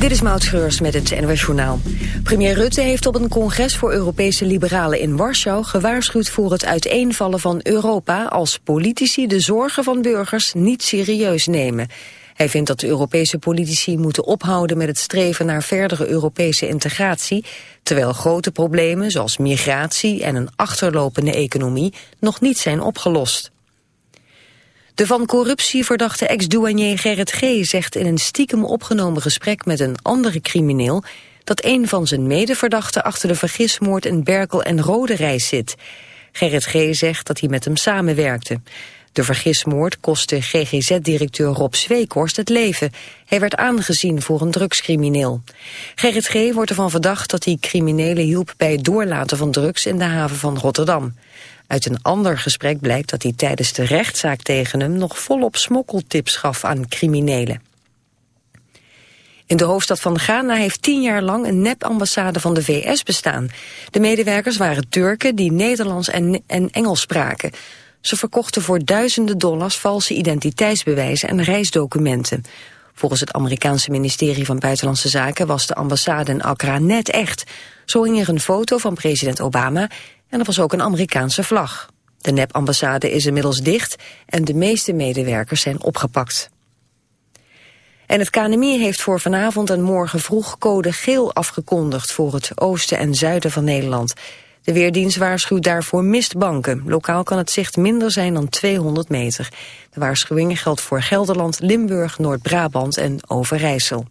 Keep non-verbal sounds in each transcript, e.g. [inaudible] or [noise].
Dit is Maud Schreurs met het NOS Journaal. Premier Rutte heeft op een congres voor Europese liberalen in Warschau gewaarschuwd voor het uiteenvallen van Europa als politici de zorgen van burgers niet serieus nemen. Hij vindt dat de Europese politici moeten ophouden met het streven naar verdere Europese integratie, terwijl grote problemen zoals migratie en een achterlopende economie nog niet zijn opgelost. De van corruptie verdachte ex-douanier Gerrit G. zegt in een stiekem opgenomen gesprek met een andere crimineel dat een van zijn medeverdachten achter de vergismoord in Berkel en Roderijs zit. Gerrit G. zegt dat hij met hem samenwerkte. De vergismoord kostte GGZ-directeur Rob Zweekhorst het leven. Hij werd aangezien voor een drugscrimineel. Gerrit G. wordt ervan verdacht dat hij criminelen hielp bij het doorlaten van drugs in de haven van Rotterdam. Uit een ander gesprek blijkt dat hij tijdens de rechtszaak tegen hem nog volop smokkeltips gaf aan criminelen. In de hoofdstad van Ghana heeft tien jaar lang een nep-ambassade van de VS bestaan. De medewerkers waren Turken die Nederlands en, en Engels spraken. Ze verkochten voor duizenden dollars valse identiteitsbewijzen en reisdocumenten. Volgens het Amerikaanse ministerie van Buitenlandse Zaken was de ambassade in Accra net echt. Zo hing er een foto van president Obama en er was ook een Amerikaanse vlag. De nep-ambassade is inmiddels dicht en de meeste medewerkers zijn opgepakt. En het KNMI heeft voor vanavond en morgen vroeg code geel afgekondigd voor het oosten en zuiden van Nederland. De Weerdienst waarschuwt daarvoor mistbanken. Lokaal kan het zicht minder zijn dan 200 meter. De waarschuwing geldt voor Gelderland, Limburg, Noord-Brabant en Overijssel.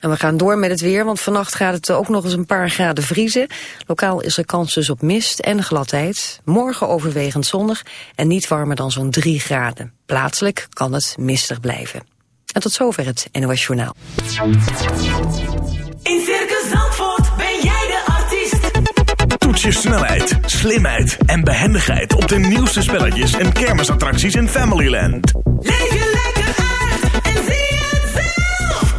En we gaan door met het weer, want vannacht gaat het ook nog eens een paar graden vriezen. Lokaal is er kans dus op mist en gladheid. Morgen overwegend zonnig en niet warmer dan zo'n 3 graden. Plaatselijk kan het mistig blijven. En tot zover het NOS Journaal. In Circus Zandvoort ben jij de artiest. Toets je snelheid, slimheid en behendigheid op de nieuwste spelletjes en kermisattracties in Familyland. Leef je lekker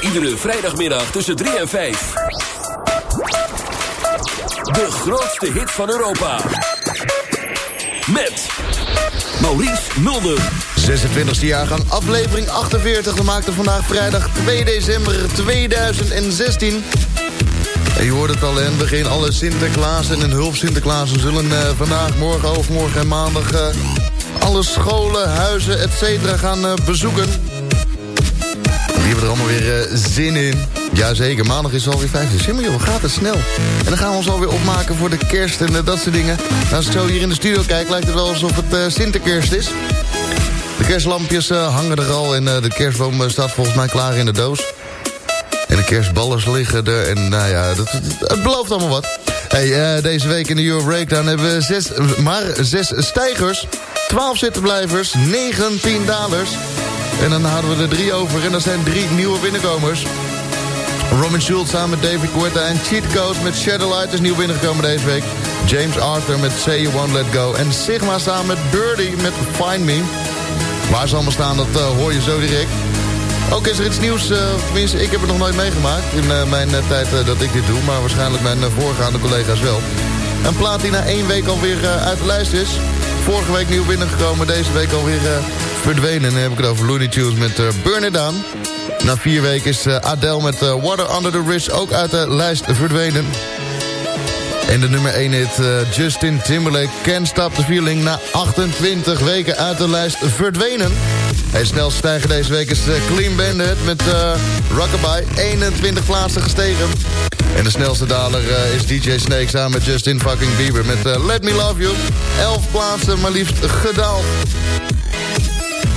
Iedere vrijdagmiddag tussen 3 en 5. De grootste hit van Europa. Met Maurice Mulder. 26e jaargang, aflevering 48. We maakten vandaag vrijdag 2 december 2016. En je hoort het al in het begin, alle Sinterklaas en hun hulp Sinterklaas zullen uh, vandaag, morgen, overmorgen en maandag... Uh, alle scholen, huizen, et cetera gaan uh, bezoeken. Hebben er allemaal weer zin in. Jazeker, maandag is het alweer 5 december, joh, gaat het snel. En dan gaan we ons alweer opmaken voor de kerst en dat soort dingen. En als ik zo hier in de studio kijk, lijkt het wel alsof het Sinterkerst is. De kerstlampjes hangen er al en de kerstboom staat volgens mij klaar in de doos. En de kerstballen liggen er. En nou ja, dat, het belooft allemaal wat. Hey, uh, deze week in de Euro Breakdown hebben we zes, maar zes stijgers. 12 zittenblijvers, 19 dalers. En dan houden we er drie over. En dat zijn drie nieuwe binnenkomers. Robin Schultz samen met David Guetta en Cheat Code met Shadowlight is nieuw binnengekomen deze week. James Arthur met Say You Won't Let Go. En Sigma samen met Birdie met Find Me. Waar ze allemaal staan, dat uh, hoor je zo direct. Ook is er iets nieuws, uh, tenminste ik heb het nog nooit meegemaakt in uh, mijn tijd dat ik dit doe, maar waarschijnlijk mijn voorgaande collega's wel. Een plaat die na één week alweer uit de lijst is. Vorige week nieuw binnengekomen, deze week alweer verdwenen. En dan heb ik het over Looney Tunes met Burn It Down. Na vier weken is Adele met Water Under the Bridge ook uit de lijst verdwenen. En de nummer 1 hit Justin Timberlake Can't Stop the Feeling... na 28 weken uit de lijst verdwenen. Hij snelste stijger deze week is uh, Clean Bandit met uh, Rockabye. 21 plaatsen gestegen. En de snelste daler uh, is DJ Snake samen met Justin fucking Bieber met Let Me Love You. 11 plaatsen maar liefst gedaald.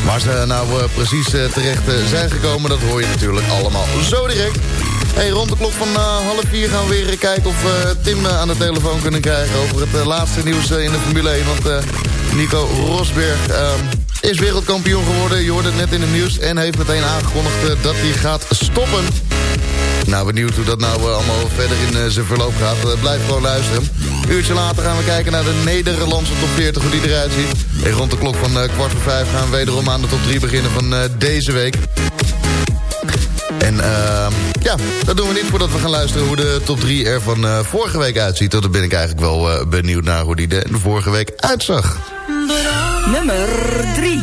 Waar ze nou precies terecht zijn gekomen, dat hoor je natuurlijk allemaal zo direct. Hey, rond de klok van half vier gaan we weer kijken of we Tim aan de telefoon kunnen krijgen... over het laatste nieuws in de Formule 1. Want Nico Rosberg is wereldkampioen geworden. Je hoorde het net in het nieuws. En heeft meteen aangekondigd uh, dat hij gaat stoppen. Nou, benieuwd hoe dat nou uh, allemaal verder in uh, zijn verloop gaat. blijf gewoon luisteren. Een uurtje later gaan we kijken naar de Nederlandse top 40, hoe die eruit ziet. En rond de klok van kwart voor vijf gaan we wederom aan de top 3 beginnen van deze week. En uh, ja, dat doen we niet voordat we gaan luisteren hoe de top 3 er van uh, vorige week uitziet. Dan ben ik eigenlijk wel uh, benieuwd naar hoe die de, de vorige week uitzag. Nummer 3.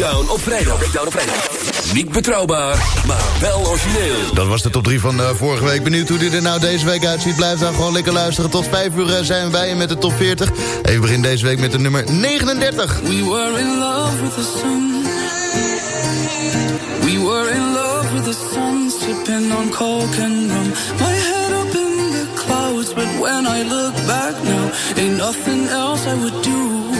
Breakdown op vrijdag. Breakdown op vrijdag. Niet betrouwbaar, maar wel origineel. Dat was de top 3 van uh, vorige week. Benieuwd hoe die er nou deze week uitziet. Blijf dan gewoon lekker luisteren. Tot 5 uur uh, zijn we bij je met de top 40. Even begin deze week met de nummer 39. We were in love with the sun. We were in love with the sun. Sipping on coke and rum. My head up in the clouds. But when I look back now. Ain't nothing else I would do.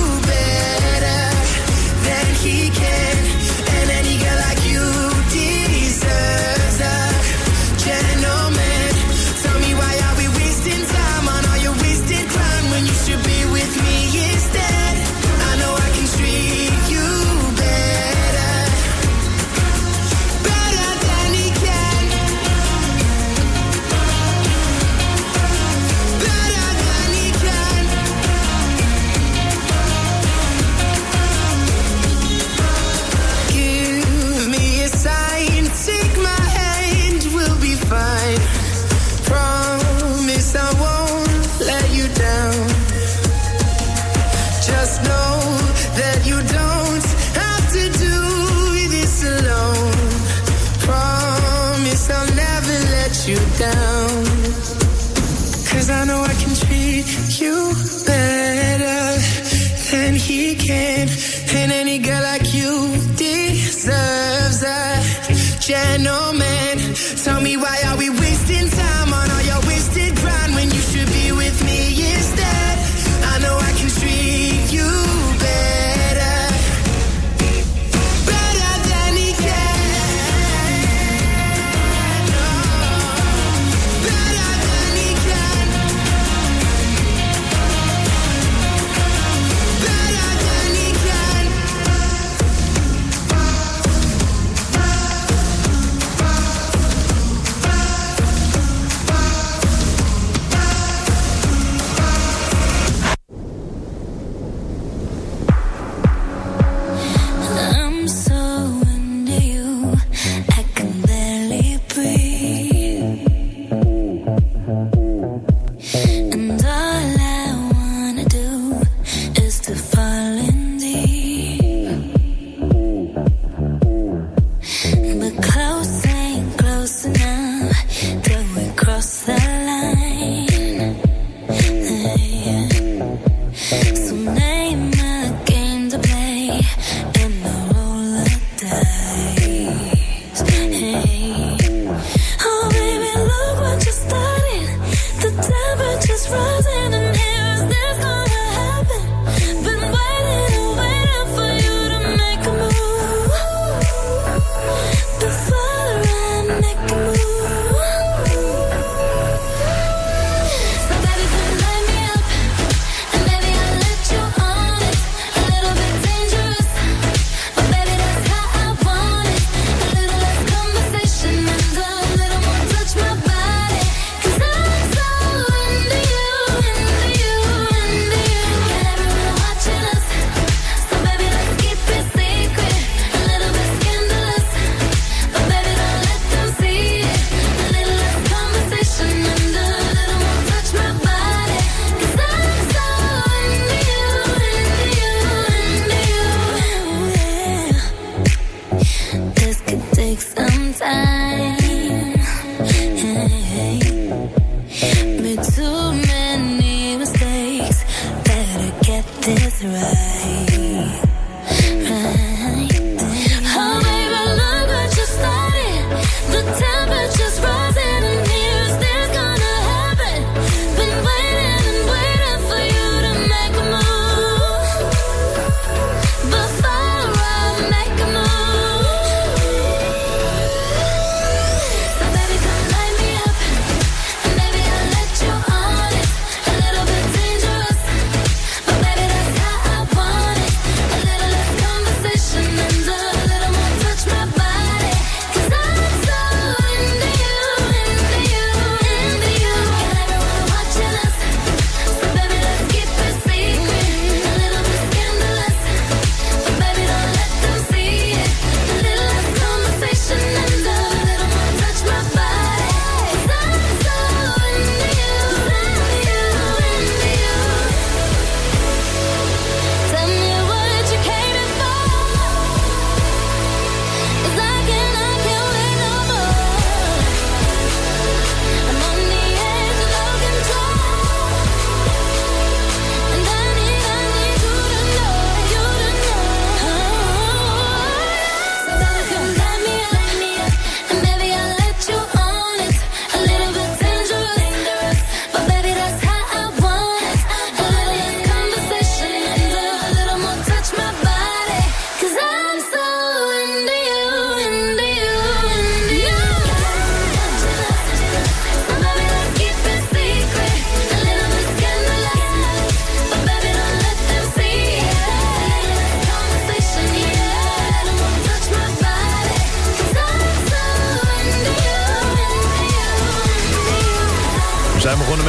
just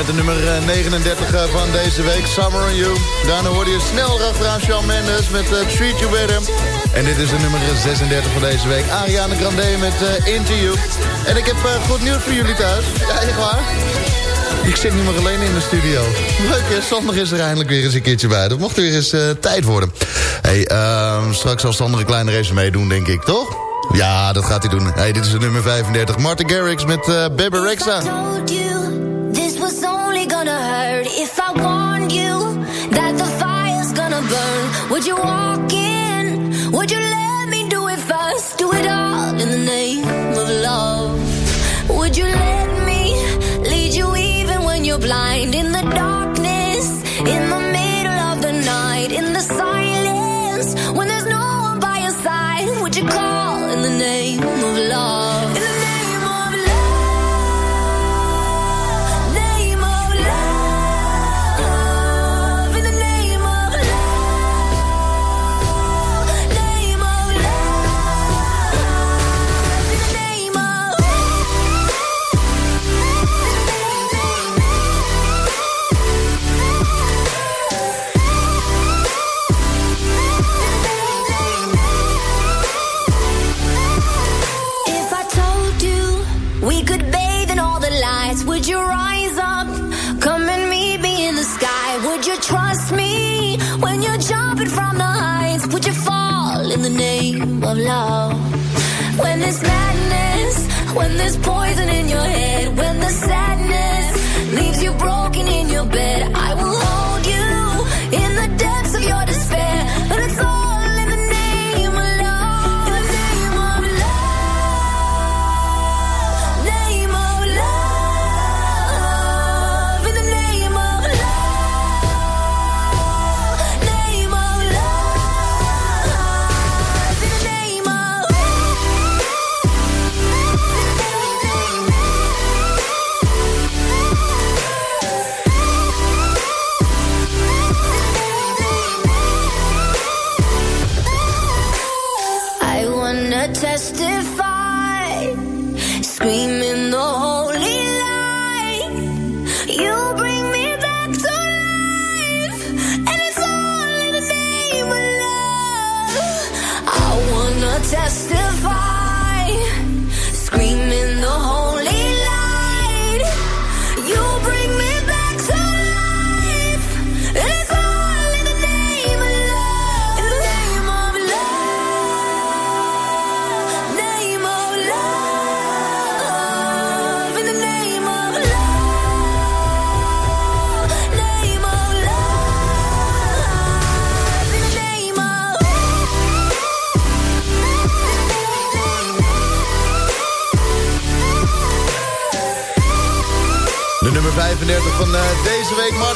met de nummer eh, 39 eh, van deze week, Summer on You. Daarna hoorde je snel erachteraan Shawn Mendes met uh, Treat You Better. En dit is de nummer 36 van deze week, Ariana Grande met uh, Into You. En ik heb uh, goed nieuws voor jullie thuis. Ja, echt waar. Ik zit niet meer alleen in de studio. Leuk hè, Sander is er eindelijk weer eens een keertje bij. Dat mocht weer eens uh, tijd worden. Hey, uh, straks zal Sander een kleine race meedoen, denk ik, toch? Ja, dat gaat hij doen. Hey, dit is de nummer 35. Martin Garrix met uh, Bebe Rexha. Gonna hurt if I warned you that the fire's gonna burn. Would you walk in? Would you let me do it first? Do it all in the name name of love? When there's madness, when there's poison in your head,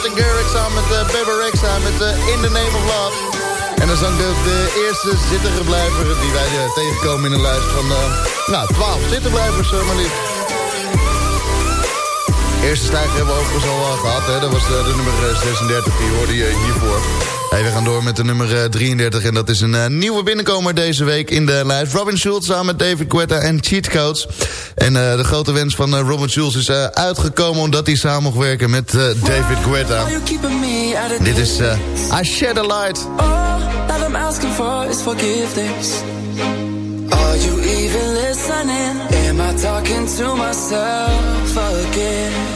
Martin Garrix samen met Bebe Rexha met eh, In the Name of Love. En dat is dan de, de eerste zitterblijver die wij eh, tegenkomen in een lijst van, eh, nou, 12 zitterblijvers maar liefst. Eerste stijger hebben we overigens al uh, gehad, hè? dat was uh, de nummer uh, 36, die hoorde je hiervoor. Hey, we gaan door met de nummer uh, 33 en dat is een uh, nieuwe binnenkomer deze week in de lijst. Robin Schulz samen met David Guetta en Cheat Codes. En uh, de grote wens van uh, Robin Schulz is uitgekomen omdat hij samen mocht werken met David Guetta. Dit is I Shed a Light. All that I'm asking for is forgiveness. Are you even listening? Am I talking to myself again?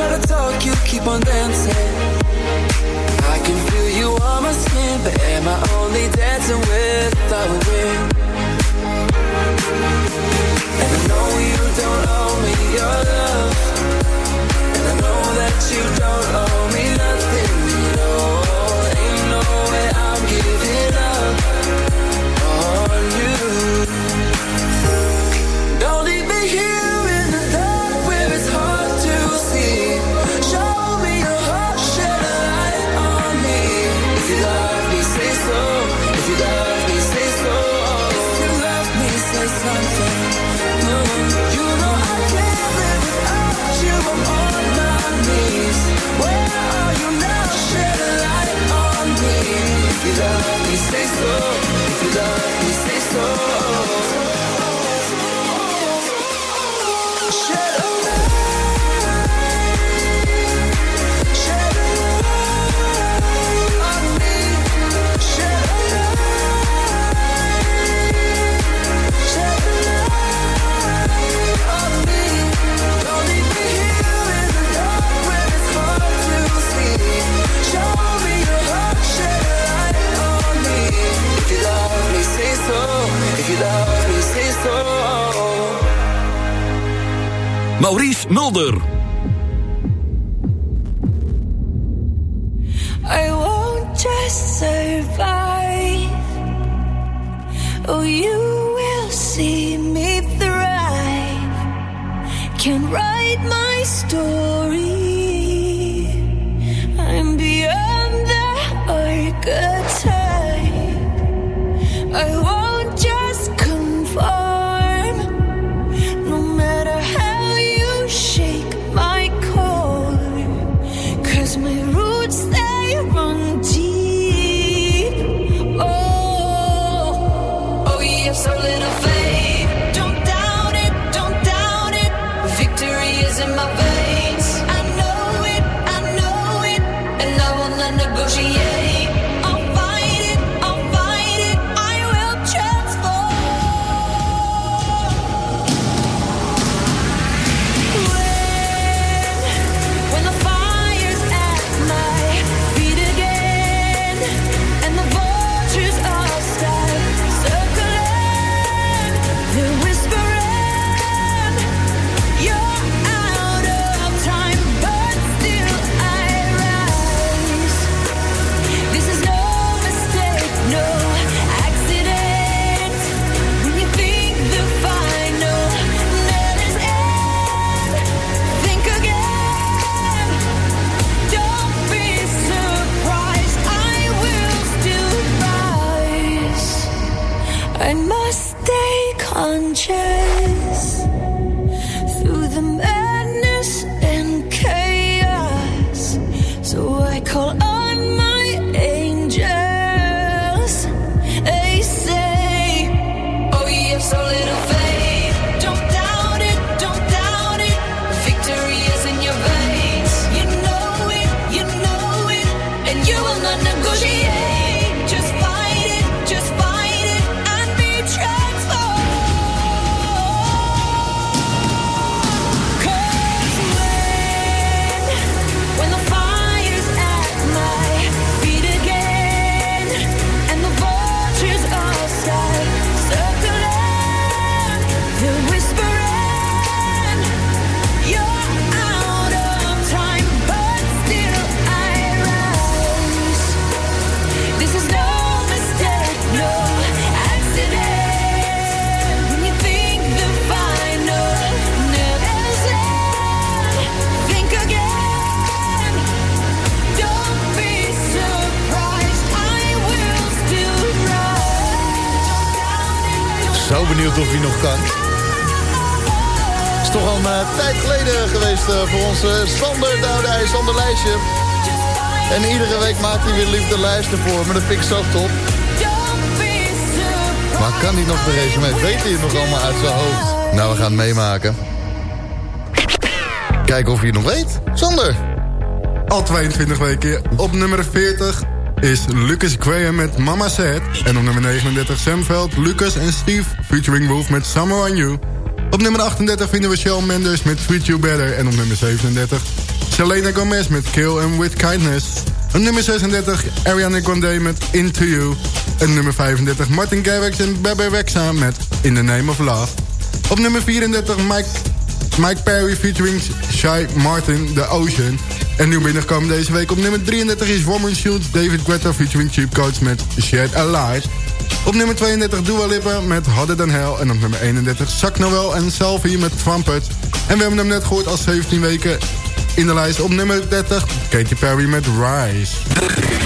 try to talk, you keep on dancing. I can feel you on my skin, but am I only dancing with a wind? And I know you don't owe me your love, and I know that you don't owe. so, if you love me, say so. Maurice Mulder. I won't just survive. Oh, you will see me thrive. Can write my story. I'm beyond the archetype. I won't Zonder eh, Sander Douwdij, Sander Lijstje. En iedere week maakt hij weer liefde lijsten voor maar dat vind ik zo top. Maar kan hij nog de resume? Weet hij het nog allemaal uit zijn hoofd? Nou, we gaan het meemaken. Kijken of je het nog weet. Sander. Al 22 weken op nummer 40 is Lucas Graham met Mama Said. En op nummer 39 Samveld, Lucas en Steve featuring Wolf met Summer On You. Op nummer 38 vinden we Shell Mendes met Treat You Better. En op nummer 37 Selena Gomez met Kill and With Kindness. Op nummer 36 Ariana Grande met Into You. En nummer 35 Martin Garrix en Bebe Rexha met In the Name of Love. Op nummer 34 Mike, Mike Perry featuring Shy Martin, The Ocean. En nieuw binnenkomen deze week op nummer 33 is Woman Shields David Guetta featuring cheapcoats met Shed Alive. Op nummer 32 Dua Lipa met Harder Than Hell. En op nummer 31 Zak Noel en Selfie met Trumpet. En we hebben hem net gehoord als 17 weken in de lijst. Op nummer 30 Katy Perry met Rise.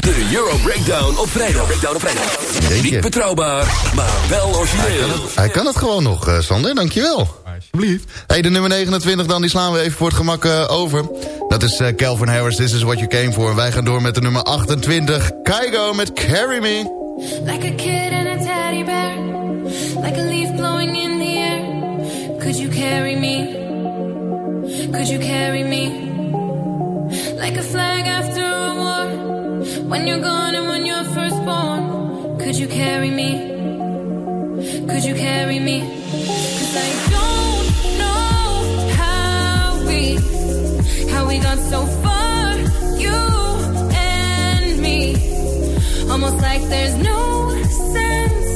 De Euro Breakdown op vrijdag. Breakdown op vrijdag. Niet betrouwbaar, maar wel origineel. Hij kan het gewoon nog, eh, Sander, dankjewel. Alsjeblieft. Hey, de nummer 29 dan, die slaan we even voor het gemak eh, over. Dat is eh, Calvin Harris, This Is What You Came For. Wij gaan door met de nummer 28, Kygo met Carry Me. Like a kid and a teddy bear, like a leaf blowing in the air. Could you carry me? Could you carry me? Like a flag after a war, when you're gone and when you're first born. Could you carry me? Could you carry me? 'Cause I don't know how we, how we got so far, Almost like there's no sense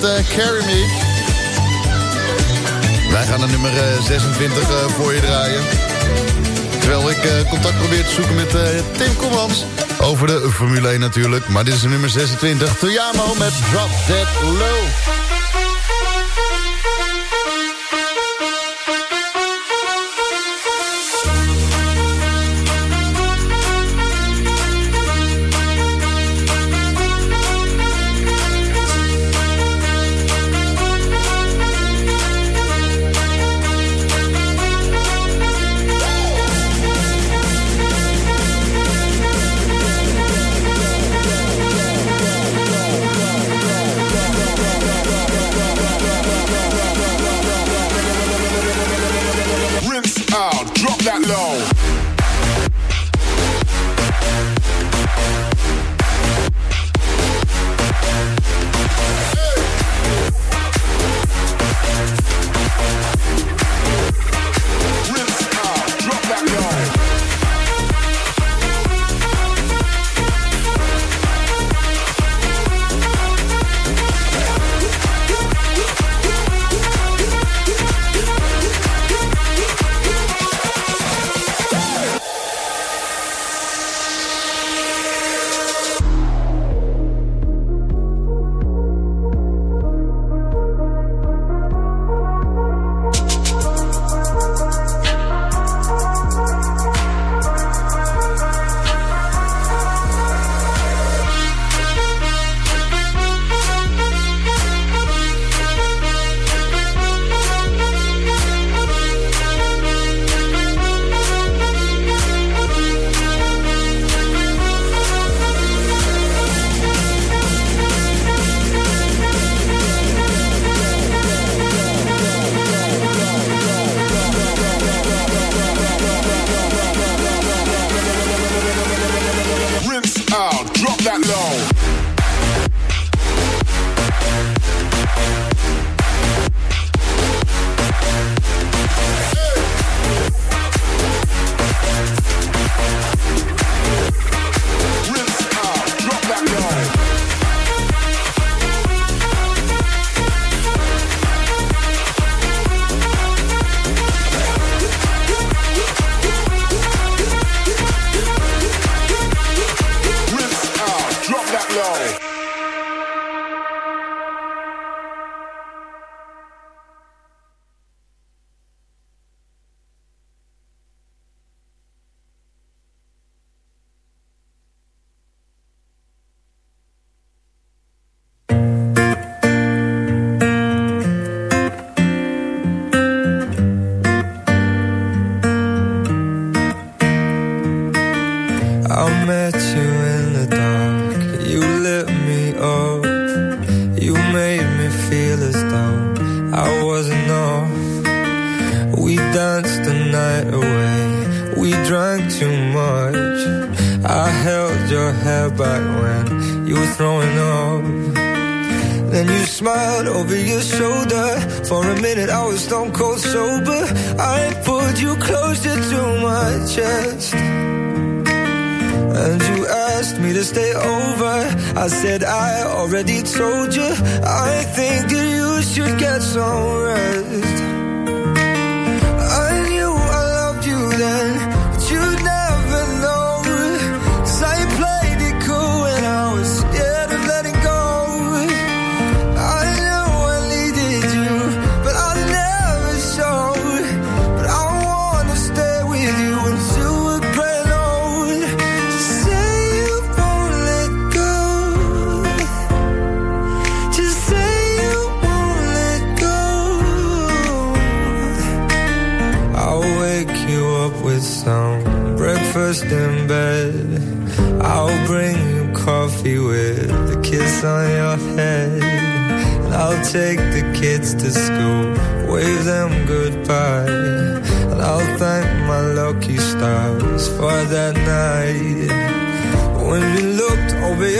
met eh, Carry Me. Wij gaan de nummer eh, 26 eh, voor je draaien. Terwijl ik contact probeer te zoeken met Tim Koemans. Over de Formule 1 natuurlijk. Maar dit is de nummer 26. Toyamo met Drop Dead Low. got.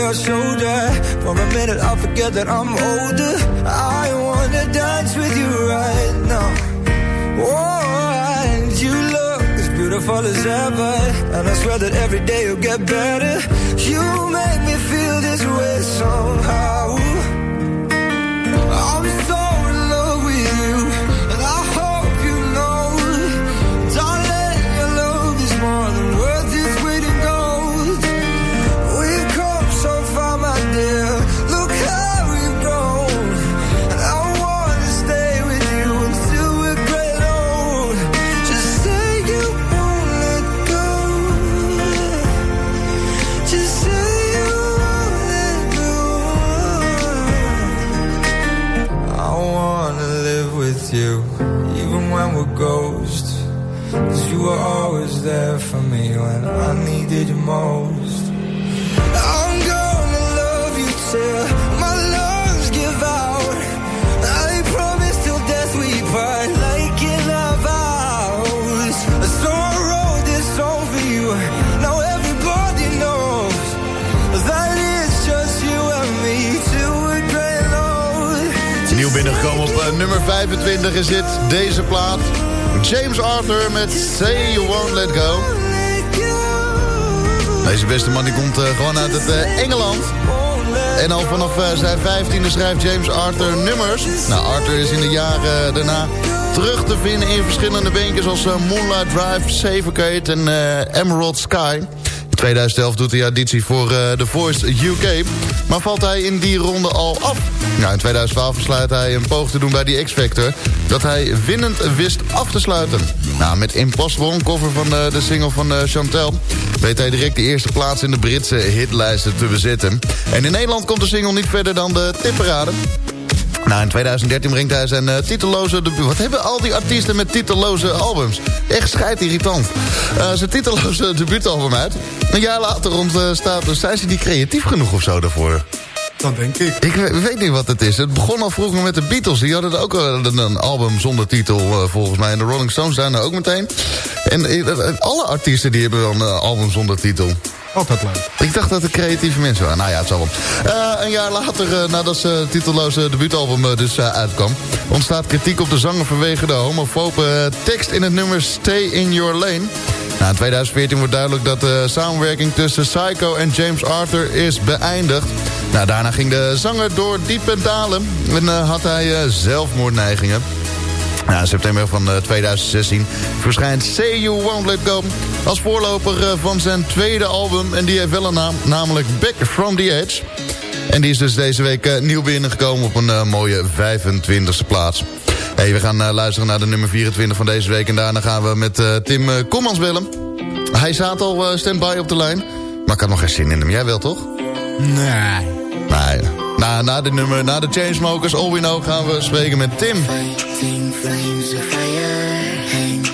Your shoulder, for a minute I forget that I'm older. I wanna dance with you right now. Oh, and you look as beautiful as ever. And I swear that every day you'll get better. You make me feel this way somehow. You were always there for me when I needed you most. I'm gonna love you till my lungs give out. I promise till death we part like in our vows. So I wrote this song for you. Now everybody knows that it's just you and me till we're gray and old. Nieuw binnengekomen op eh, nummer 25 is dit, deze plaat. James Arthur met Say You Won't Let Go. Deze beste man die komt eh, gewoon uit het eh, Engeland. En al vanaf eh, zijn 15e schrijft James Arthur nummers. Nou, Arthur is in de jaren daarna terug te vinden in verschillende beentjes... als eh, Moonlight Drive, Savocate en Emerald Sky. In 2011 doet hij auditie voor The Voice UK. Maar valt hij in die ronde al af. Nou, in 2012 besluit hij een poog te doen bij die X-Factor... dat hij winnend wist af te sluiten. Met Impossible, een cover van eh, de single van eh, Chantel... weet hij direct de eerste plaats in de Britse hitlijsten te bezitten. En in Nederland komt de single niet verder dan de tipparade. Nou, in 2013 brengt hij zijn uh, titelloze debuut. Wat hebben al die artiesten met titelloze albums? Echt scheidirritant. Uh, zijn titelloze [laughs] debuutalbum uit. Een jaar later ontstaat... Uh, zijn ze niet creatief genoeg of zo daarvoor? Dat denk ik. Ik weet, niet wat het is. Het begon al vroeger met de Beatles. Die hadden ook een, album zonder titel uh, volgens mij. En de Rolling Stones zijn er ook meteen. En uh, alle artiesten die hebben wel een album zonder titel. Altijd leuk. Ik dacht dat het creatieve mensen waren. Nou ja, het zal wel. Uh, een jaar later, uh, nadat zijn titelloze debuutalbum uh, dus uitkwam... ontstaat kritiek op de zanger vanwege de homofobe tekst in het nummer Stay in Your Lane. In 2014 wordt duidelijk dat de samenwerking tussen Psycho en James Arthur is beëindigd. Nou, daarna ging de zanger door diepe dalen en had hij zelfmoordneigingen. Nou, september van uh, 2016 verschijnt Say You Won't Let Go... als voorloper uh, van zijn tweede album. En die heeft wel een naam, namelijk Back From The Edge. En die is dus deze week uh, nieuw binnengekomen op een uh, mooie 25e plaats. Hey, we gaan luisteren naar de nummer 24 van deze week. En daarna gaan we met Tim Kommans bellen. Hij zat al stand-by op de lijn. Maar ik had nog geen zin in hem. Jij wel, toch? Nee. Nee. Na, na de nummer, na de Chainsmokers, All We Know, gaan we spreken met Tim. flames of fire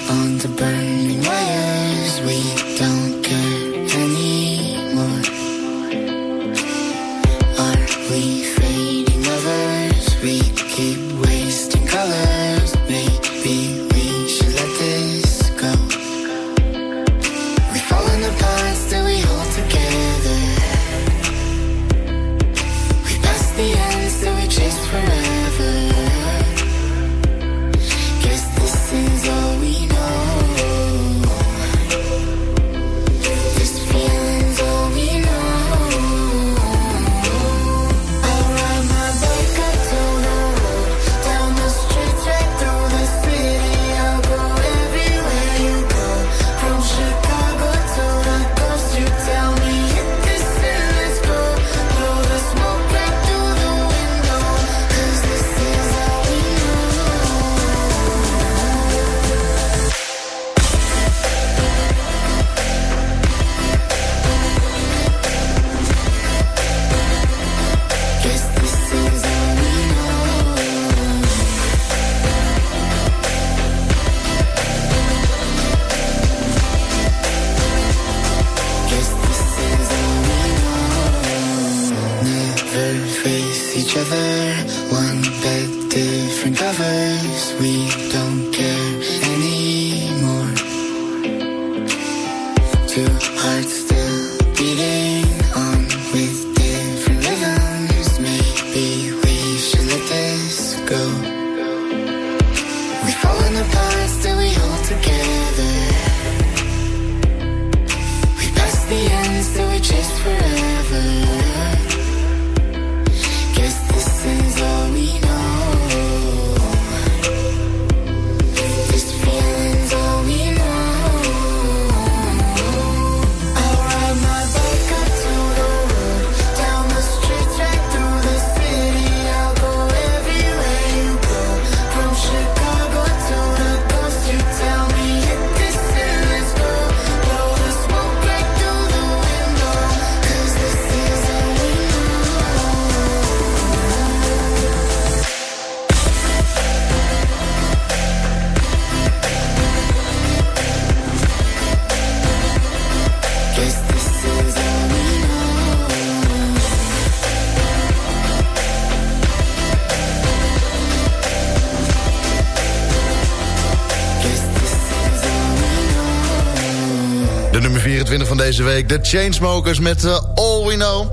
deze week, de Chainsmokers met eh, All We Know.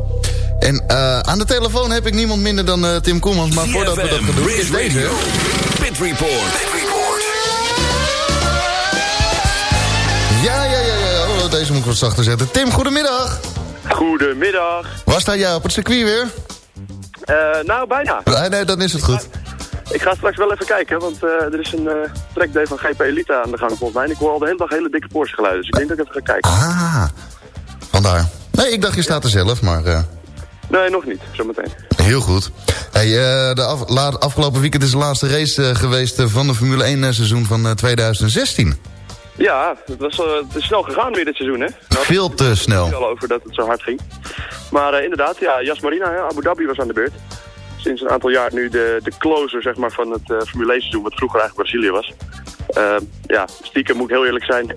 En eh, aan de telefoon heb ik niemand minder dan eh, Tim Koemans. Maar voordat we dat gaan doen, is deze. Pit Report. Ja, ja, ja, ja. Oh, deze moet ik wat zachter zetten. Tim, goedemiddag. Goedemiddag. Waar sta jij op het circuit weer? Eh, nou, bijna. Nee, nee, dan is het goed. Ik ga straks wel even kijken, want eh, er is een eh trackday van GP Elite aan de gang volgens mij. En ik hoor al de hele dag hele dikke Porsche geluiden, dus ik denk dat ik even ga kijken. Ah, vandaar. Nee, ik dacht je staat er zelf, maar eh, Nee, nog niet, zometeen. heel goed. Hey, de af- afgelopen weekend is de laatste race geweest van de Formule 1 eh, seizoen van eh, 2016. Ja, het, was, het is snel gegaan weer dit seizoen, hè? Veel te snel. al over dat het zo hard ging. Maar inderdaad, ja, Jas Marina, Abu Dhabi was aan de beurt. Sinds een aantal jaar nu de, de closer zeg maar, van het eh, Formule 1 seizoen, wat vroeger eigenlijk Brazilië was. Eh, ja, stiekem moet ik heel eerlijk zijn,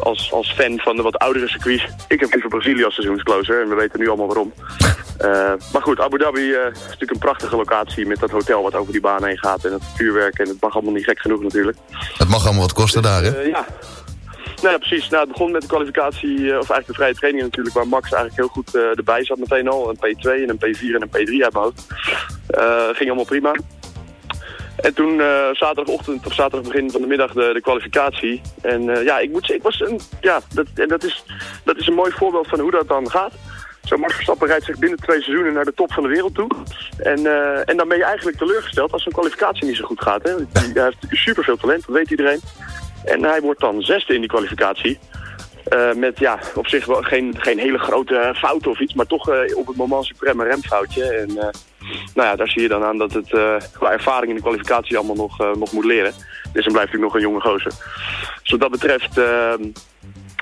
als, als fan van de wat oudere circuits. Ik heb liever Brazilië als seizoenscloser en we weten nu allemaal waarom. [laughs] Eh, maar goed, Abu Dhabi eh, is natuurlijk een prachtige locatie met dat hotel wat over die baan heen gaat. En het vuurwerk en het mag allemaal niet gek genoeg natuurlijk. Het mag allemaal wat kosten daar, hè? Ja. Nou ja, precies. Nou, het begon met de kwalificatie, eh, of eigenlijk de vrije training natuurlijk, waar Max eigenlijk heel goed eh, erbij zat meteen al. Een P2 en een P4 en een P3 uit mijn hoofd. Eh, ging allemaal prima. En toen zaterdagochtend of zaterdag begin van de middag de, de kwalificatie. En ja, ik moet zeggen, ik was een, ja, dat, en dat is, dat is een mooi voorbeeld van hoe dat dan gaat. Zo Max Verstappen rijdt zich binnen twee seizoenen naar de top van de wereld toe. En, en dan ben je eigenlijk teleurgesteld als zo'n kwalificatie niet zo goed gaat. Hè? Hij heeft superveel talent, dat weet iedereen. En hij wordt dan zesde in die kwalificatie. Eh, met ja, op zich wel geen, geen hele grote fouten of iets, maar toch eh, op het moment supreme remfoutje. En eh, nou ja, daar zie je dan aan dat het eh, qua ervaring in de kwalificatie allemaal nog, eh, nog moet leren. Dus dan blijft hij nog een jonge gozer. Dus wat dat betreft, ehm,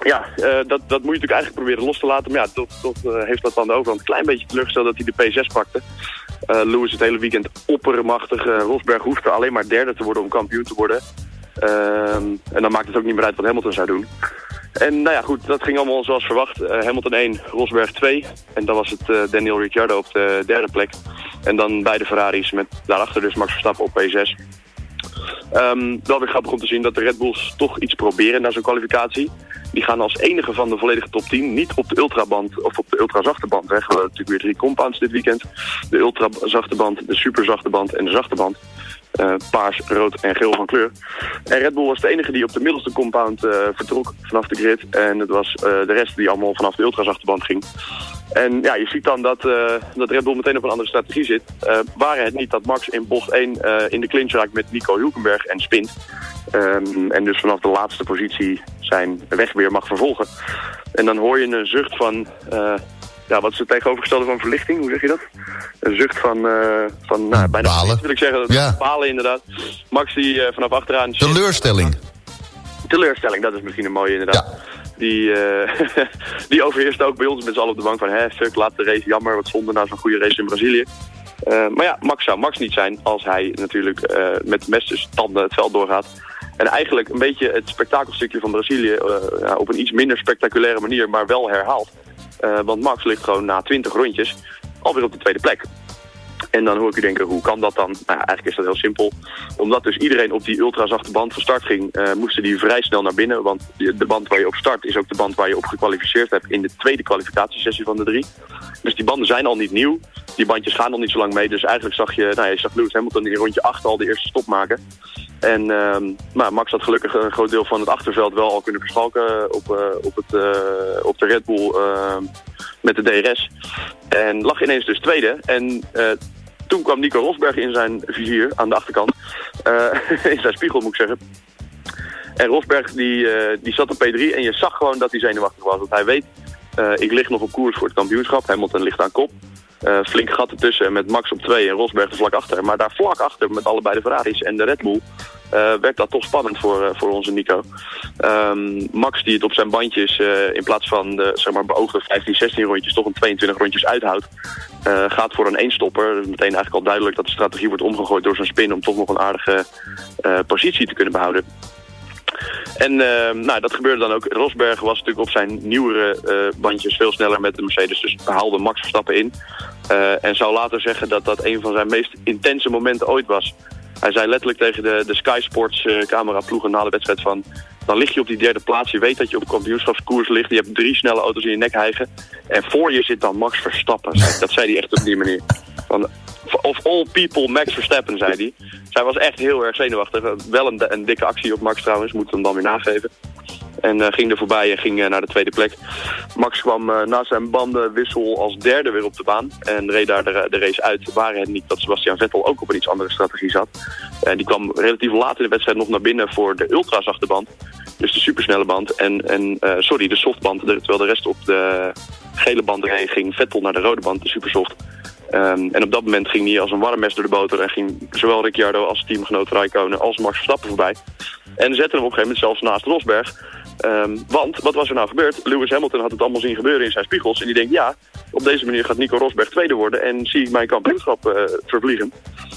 ja, eh, dat, dat moet je natuurlijk eigenlijk proberen los te laten. Maar ja, toch eh, heeft dat dan de overhand een klein beetje teleurgesteld dat hij de P6 pakte. Eh Lewis het hele weekend oppermachtig. Eh, Rosberg hoefde alleen maar derde te worden om kampioen te worden. Ehm, en dan maakt het ook niet meer uit wat Hamilton zou doen. En nou ja, goed, dat ging allemaal zoals verwacht. Eh, Hamilton 1, Rosberg 2. En dan was het eh, Daniel Ricciardo op de derde plek. En dan beide Ferraris met daarachter dus Max Verstappen op P6. Ehm, wel weer grappig om te zien dat de Red Bulls toch iets proberen na zo'n kwalificatie. Die gaan als enige van de volledige top 10 niet op de ultraband of op de ultrazachte band weg. We hebben natuurlijk weer drie compounds dit weekend. De ultrazachte band, de superzachte band en de zachte band. Eh, paars, rood en geel van kleur. En Red Bull was de enige die op de middelste compound eh, vertrok vanaf de grid. En het was eh, de rest die allemaal vanaf de ultrazachte band ging. En ja, je ziet dan dat, dat Red Bull meteen op een andere strategie zit. Waren het niet dat Max in bocht 1 eh, in de clinch raakt met Nico Hulkenberg en spint. Ehm, en dus vanaf de laatste positie zijn weg weer mag vervolgen. En dan hoor je een zucht van... ja, wat is het tegenovergestelde van verlichting? Hoe zeg je dat? Een zucht van, eh, van nou, bijna Balen. wil ik zeggen. Ja. Balen inderdaad. Max die eh, vanaf achteraan... Teleurstelling. Teleurstelling, dat is misschien een mooie inderdaad. Die, eh, [laughs] die overheerst ook bij ons met z'n allen op de bank van... hè, fuck, laat de race, jammer, wat zonde na zo'n goede race in Brazilië. Maar ja, Max zou Max niet zijn als hij natuurlijk met mes tanden het veld doorgaat. En eigenlijk een beetje het spektakelstukje van Brazilië ja, op een iets minder spectaculaire manier, maar wel herhaalt. Eh, want Max ligt gewoon na 20 rondjes alweer op de tweede plek. En dan hoor ik u denken, hoe kan dat dan? Nou, ja, eigenlijk is dat heel simpel. Omdat dus iedereen op die ultrazachte band van start ging, eh, moesten die vrij snel naar binnen. Want de band waar je op start is ook de band waar je op gekwalificeerd hebt in de tweede kwalificatiesessie van de drie. Dus die banden zijn al niet nieuw. Die bandjes gaan al niet zo lang mee. Dus eigenlijk zag je, nou, je zag Lewis Hamilton in rondje 8 al de eerste stop maken. En ehm, maar Max had gelukkig een groot deel van het achterveld wel al kunnen verschalken op, eh, op, het, eh, op de Red Bull ehm, met de DRS. En lag ineens dus tweede. En eh, toen kwam Nico Rosberg in zijn vizier aan de achterkant. Eh, [laughs] in zijn spiegel moet ik zeggen. En Rosberg die, eh, die zat op P3 en je zag gewoon dat hij zenuwachtig was. Want hij weet, ik lig nog op koers voor het kampioenschap. Hamilton ligt aan kop. Eh, flink gat ertussen met Max op 2 en Rosberg er vlak achter. Maar daar vlak achter met allebei de Ferraris en de Red Bull... eh, werd dat toch spannend voor, eh, voor onze Nico. Ehm, Max die het op zijn bandjes in plaats van de zeg maar, beoogde 15, 16 rondjes... toch een 22 rondjes uithoudt. gaat voor een eenstopper. Is meteen eigenlijk al duidelijk dat de strategie wordt omgegooid door zijn spin... om toch nog een aardige positie te kunnen behouden. En ehm, nou, dat gebeurde dan ook. Rosberg was natuurlijk op zijn nieuwere eh, bandjes veel sneller met de Mercedes. Dus haalde Max Verstappen in. Eh, en zou later zeggen dat dat een van zijn meest intense momenten ooit was. Hij zei letterlijk tegen de, de Sky Sports uh, cameraploegen na de wedstrijd van... Dan lig je op die derde plaats. Je weet dat je op kampioenschapskoers ligt. Je hebt drie snelle auto's in je nek hijgen. En voor je zit dan Max Verstappen. [laughs] Dat zei hij echt op die manier. Van, of all people Max Verstappen, zei hij. Zij was echt heel erg zenuwachtig. Wel een, een dikke actie op Max trouwens. Moet hem dan weer nageven. En eh, ging er voorbij en ging eh, naar de tweede plek. Max kwam eh, na zijn bandenwissel als derde weer op de baan. En reed daar de, de race uit. Waren het niet dat Sebastian Vettel ook op een iets andere strategie zat. En die kwam relatief laat in de wedstrijd nog naar binnen voor de ultrazachte band. Dus de supersnelle band. En, en sorry, de softband. Terwijl de rest op de gele band reed, ging Vettel naar de rode band, de supersoft. Ehm, en op dat moment ging hij als een warm mes door de boter en ging zowel Ricciardo als teamgenoot Raikkonen als Max Verstappen voorbij. En zetten hem op een gegeven moment zelfs naast Rosberg. Ehm, want, wat was er nou gebeurd? Lewis Hamilton had het allemaal zien gebeuren in zijn spiegels. En die denkt, ja, op deze manier gaat Nico Rosberg tweede worden en zie ik mijn kampioenschap eh, vervliegen.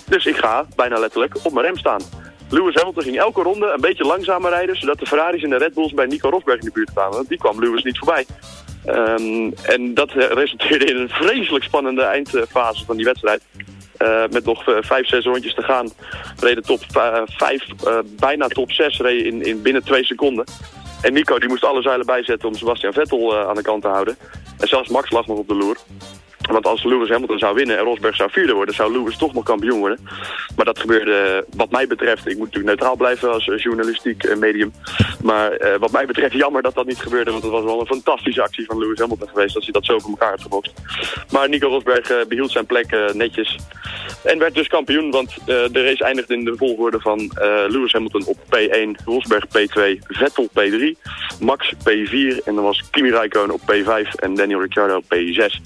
Dus ik ga, bijna letterlijk, op mijn rem staan. Lewis Hamilton ging elke ronde een beetje langzamer rijden, zodat de Ferraris en de Red Bulls bij Nico Rosberg in de buurt kwamen. Want die kwam Lewis niet voorbij. Ehm, en dat eh, resulteerde in een vreselijk spannende eindfase van die wedstrijd. Eh, met nog eh, vijf, zes rondjes te gaan. Reden top vijf, bijna top zes reden in, in binnen twee seconden. En Nico die moest alle zeilen bijzetten om Sebastian Vettel aan de kant te houden. En zelfs Max lag nog op de loer. Want als Lewis Hamilton zou winnen en Rosberg zou vierde worden, zou Lewis toch nog kampioen worden. Maar dat gebeurde, wat mij betreft, ik moet natuurlijk neutraal blijven als eh, journalistiek eh, medium. Maar eh, wat mij betreft jammer dat dat niet gebeurde, want het was wel een fantastische actie van Lewis Hamilton geweest als hij dat zo voor elkaar had gebokst. Maar Nico Rosberg eh, behield zijn plek netjes. En werd dus kampioen, want de race eindigde in de volgorde van Lewis Hamilton op P1, Rosberg P2, Vettel P3, Max P4 en dan was Kimi Räikkönen op P5 en Daniel Ricciardo op P6.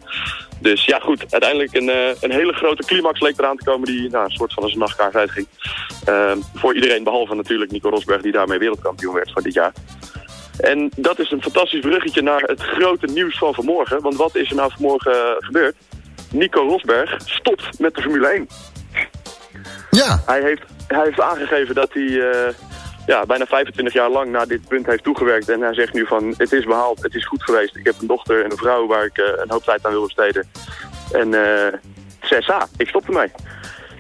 Dus ja goed, uiteindelijk een, eh, een hele grote climax leek eraan te komen die nou, een soort van als een nachtkaars uitging. Ehm, voor iedereen behalve natuurlijk Nico Rosberg die daarmee wereldkampioen werd van dit jaar. En dat is een fantastisch bruggetje naar het grote nieuws van vanmorgen. Want wat is er nou vanmorgen eh, gebeurd? Nico Rosberg stopt met de Formule 1. Ja. Hij heeft, hij heeft aangegeven dat hij eh, ja, bijna 25 jaar lang naar dit punt heeft toegewerkt. En hij zegt nu van, het is behaald, het is goed geweest. Ik heb een dochter en een vrouw waar ik eh, een hoop tijd aan wil besteden. En eh cessa, ik stop ermee.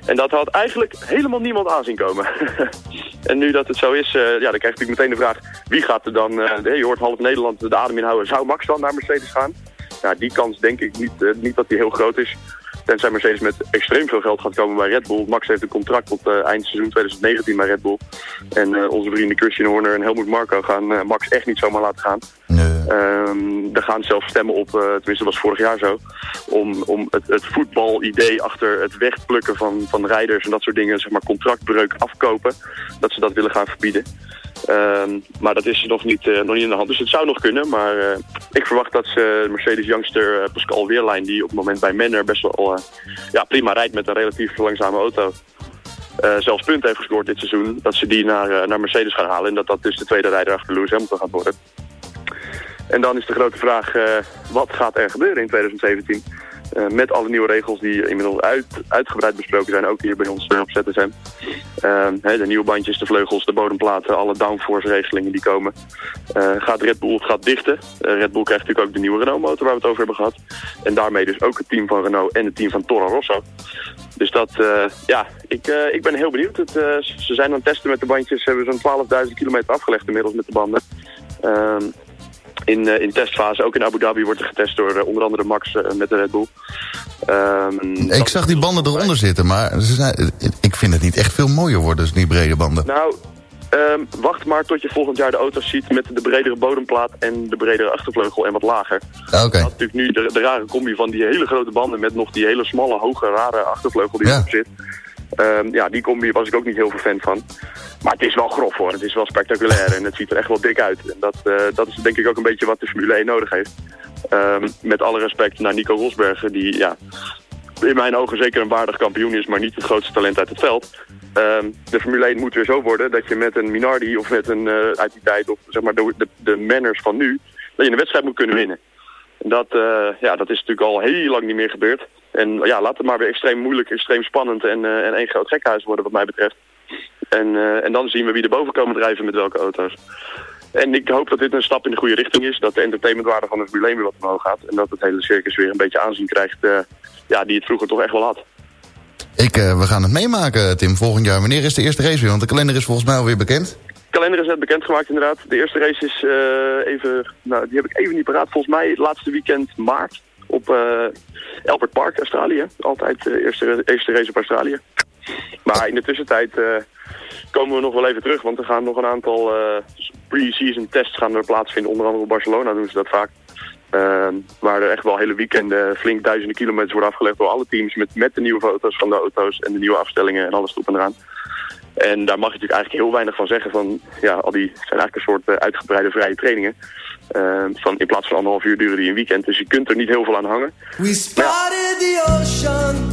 En dat had eigenlijk helemaal niemand aanzien komen. [laughs] en nu dat het zo is, eh, ja, dan krijg je natuurlijk meteen de vraag... wie gaat er dan, eh, je hoort half Nederland de adem inhouden... zou Max dan naar Mercedes gaan? Ja, die kans denk ik niet, eh, niet dat die heel groot is. Tenzij Mercedes met extreem veel geld gaat komen bij Red Bull. Max heeft een contract tot eh, eind seizoen 2019 bij Red Bull. En eh, onze vrienden Christian Horner en Helmut Marko gaan eh, Max echt niet zomaar laten gaan. Ehm, er gaan zelfs stemmen op, tenminste dat was vorig jaar zo, om, om het, het voetbalidee achter het wegplukken van, van rijders en dat soort dingen, zeg maar contractbreuk afkopen, dat ze dat willen gaan verbieden. Ehm, maar dat is nog niet, eh, nog niet in de hand. Dus het zou nog kunnen. Maar eh, ik verwacht dat ze Mercedes youngster eh, Pascal Weerlein, die op het moment bij Manor best wel ja, prima rijdt met een relatief langzame auto. zelfs punt heeft gescoord dit seizoen. Dat ze die naar, naar Mercedes gaan halen. En dat dat dus de tweede rijder achter Lewis Hamilton gaat worden. En dan is de grote vraag, wat gaat er gebeuren in 2017? Eh, met alle nieuwe regels die inmiddels uit, uitgebreid besproken zijn, ook hier bij ons eh, op ZSM. Hè, de nieuwe bandjes, de vleugels, de bodemplaten, alle downforce regelingen die komen. Gaat Red Bull gaat dichten. Red Bull krijgt natuurlijk ook de nieuwe Renault motor waar we het over hebben gehad. En daarmee dus ook het team van Renault en het team van Toro Rosso. Dus dat, ja, ik, ik ben heel benieuwd. Het, ze zijn aan het testen met de bandjes. Ze hebben zo'n 12.000 kilometer afgelegd inmiddels met de banden. In, eh, in testfase, ook in Abu Dhabi wordt er getest door eh, onder andere Max eh, met de Red Bull. Ehm, Ik zag die banden eronder zitten, maar ze zijn, ik vind het niet echt veel mooier worden, dus die brede banden. Nou, ehm, wacht maar tot je volgend jaar de auto's ziet met de bredere bodemplaat en de bredere achtervleugel en wat lager. Ah, Oké. Dat is natuurlijk nu de, de rare combi van die hele grote banden met nog die hele smalle, hoge, rare achtervleugel die Ja. erop zit. Ehm, ja, die combi was ik ook niet heel veel fan van. Maar het is wel grof hoor, het is wel spectaculair en het ziet er echt wel dik uit. En dat, eh, dat is denk ik ook een beetje wat de Formule 1 nodig heeft. Ehm, met alle respect naar Nico Rosberg, die ja, in mijn ogen zeker een waardig kampioen is, maar niet het grootste talent uit het veld. Ehm, de Formule 1 moet weer zo worden dat je met een Minardi of met een eh, uit die tijd, of zeg maar de, de, de manners van nu, dat je een wedstrijd moet kunnen winnen. En dat, eh, ja, dat is natuurlijk al heel lang niet meer gebeurd. En ja, laat het maar weer extreem moeilijk, extreem spannend en, eh, en één groot gekhuis worden wat mij betreft. En, eh, en dan zien we wie er boven komen drijven met welke auto's. En ik hoop dat dit een stap in de goede richting is. Dat de entertainmentwaarde van de Formule 1 weer wat omhoog gaat. En dat het hele circus weer een beetje aanzien krijgt eh, ja, die het vroeger toch echt wel had. Ik, we gaan het meemaken, Tim, volgend jaar. Wanneer is de eerste race weer? Want de kalender is volgens mij alweer bekend. De kalender is net bekendgemaakt inderdaad. De eerste race is even, nou die heb ik even niet paraat. Volgens mij het laatste weekend maart op eh Albert Park, Australië. Altijd de eerste, eerste race op Australië. Maar in de tussentijd eh, komen we nog wel even terug. Want er gaan nog een aantal eh, pre-season tests gaan er plaatsvinden. Onder andere op Barcelona doen ze dat vaak. Ehm, waar er echt wel hele weekenden flink duizenden kilometers worden afgelegd door alle teams. Met, met de nieuwe foto's van de auto's en de nieuwe afstellingen en alles erop en eraan. En daar mag je natuurlijk eigenlijk heel weinig van zeggen. Van, ja, al die zijn eigenlijk een soort eh, uitgebreide vrije trainingen. Ehm, van, in plaats van anderhalf uur duren die een weekend. Dus je kunt er niet heel veel aan hangen. We spotted the ocean